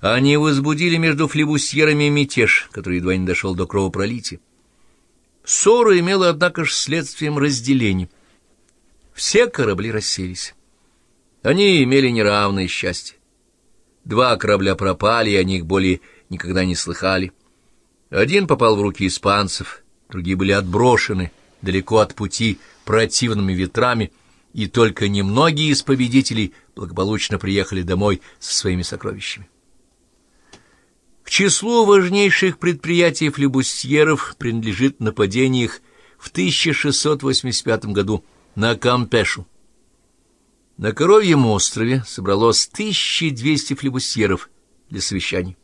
Они возбудили между флебусьерами мятеж, который едва не дошел до кровопролития. Ссора имела, однако же, следствием разделения. Все корабли расселись. Они имели неравное счастье. Два корабля пропали, и о них более никогда не слыхали. Один попал в руки испанцев, другие были отброшены далеко от пути противными ветрами, и только немногие из победителей благополучно приехали домой со своими сокровищами. К числу важнейших предприятий флебустьеров принадлежит нападение их в 1685 году на Кампешу. На Коровьем острове собралось 1200 флебустьеров для совещаний.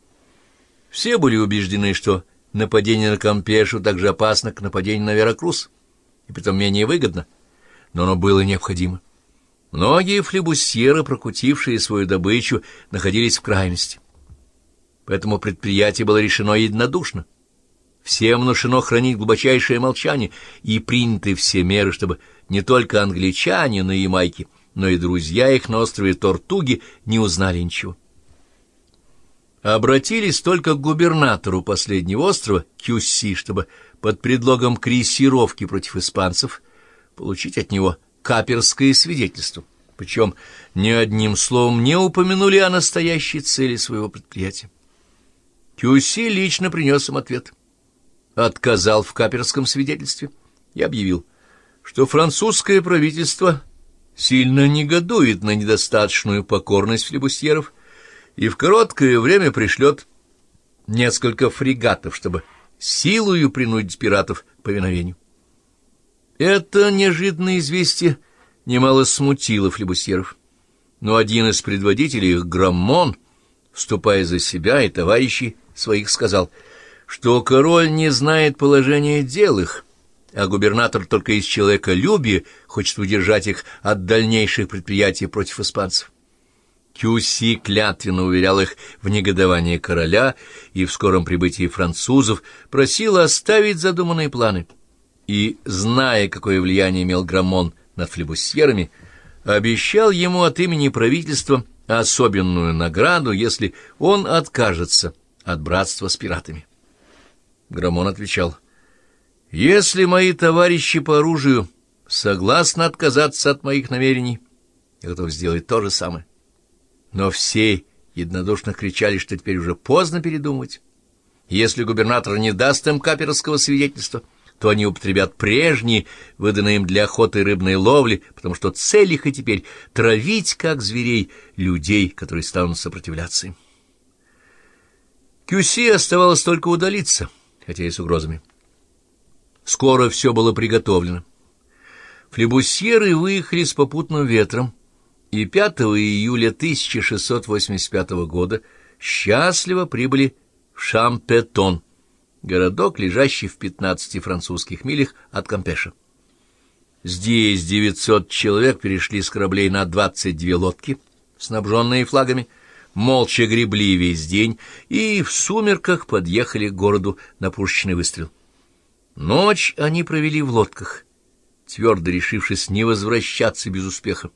Все были убеждены, что нападение на Кампешу так же опасно, как нападение на Веракрус, и притом менее выгодно, но оно было необходимо. Многие флебусьеры, прокутившие свою добычу, находились в крайности. Поэтому предприятие было решено единодушно. Всем внушено хранить глубочайшее молчание, и приняты все меры, чтобы не только англичане на Ямайке, но и друзья их на острове Тортуги не узнали ничего. Обратились только к губернатору последнего острова, Кюсси, чтобы под предлогом крейсировки против испанцев получить от него каперское свидетельство. Причем ни одним словом не упомянули о настоящей цели своего предприятия. Кюси лично принес им ответ. Отказал в каперском свидетельстве и объявил, что французское правительство сильно негодует на недостаточную покорность флебусьеров и в короткое время пришлет несколько фрегатов, чтобы силою принудить пиратов к повиновению. Это неожиданное известие немало смутило флебусьеров, но один из предводителей Граммон, вступая за себя и товарищей, своих сказал, что король не знает положения дел их, а губернатор только из человеколюбия хочет удержать их от дальнейших предприятий против испанцев. Кюси клятвенно уверял их в негодовании короля и в скором прибытии французов просил оставить задуманные планы. И, зная, какое влияние имел Граммон над флебусьерами, обещал ему от имени правительства особенную награду, если он откажется от братства с пиратами. Грамон отвечал, «Если мои товарищи по оружию согласны отказаться от моих намерений, я готов сделать то же самое». Но все единодушно кричали, что теперь уже поздно передумывать. Если губернатор не даст им каперского свидетельства, то они употребят прежние, выданные им для охоты и рыбной ловли, потому что цель их и теперь — травить, как зверей, людей, которые станут сопротивляться им. Кюси оставалось только удалиться, хотя и с угрозами. Скоро все было приготовлено. Флебусьеры выехали с попутным ветром, и 5 июля 1685 года счастливо прибыли в Шампетон, городок, лежащий в 15 французских милях от Кампеша. Здесь 900 человек перешли с кораблей на 22 лодки, снабженные флагами, молча гребли весь день и в сумерках подъехали к городу на пушечный выстрел. Ночь они провели в лодках, твердо решившись не возвращаться без успеха.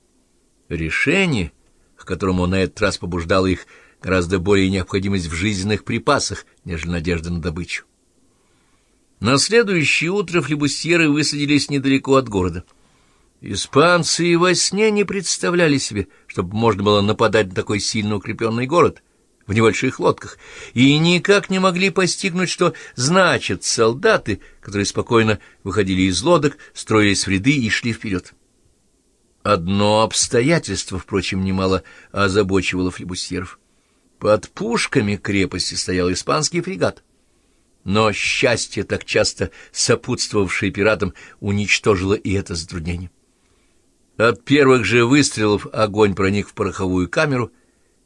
Решение, к которому на этот раз побуждало их гораздо более необходимость в жизненных припасах, нежели надежда на добычу. На следующее утро флебустьеры высадились недалеко от города — Испанцы и во сне не представляли себе, чтобы можно было нападать на такой сильно укрепленный город в небольших лодках, и никак не могли постигнуть, что значат солдаты, которые спокойно выходили из лодок, строились в ряды и шли вперед. Одно обстоятельство, впрочем, немало озабочивало флебусьеров. Под пушками крепости стоял испанский фрегат. Но счастье, так часто сопутствовавшее пиратам, уничтожило и это затруднение. От первых же выстрелов огонь проник в пороховую камеру,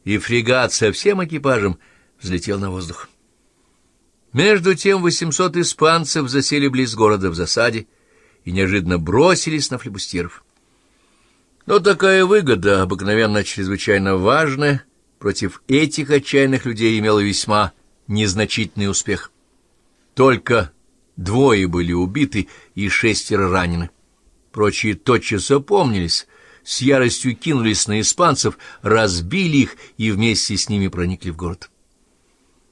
и фрегат со всем экипажем взлетел на воздух. Между тем восемьсот испанцев засели близ города в засаде и неожиданно бросились на флебустьеров. Но такая выгода, обыкновенно чрезвычайно важная, против этих отчаянных людей имела весьма незначительный успех. Только двое были убиты и шестеро ранены. Прочие тотчас опомнились, с яростью кинулись на испанцев, разбили их и вместе с ними проникли в город.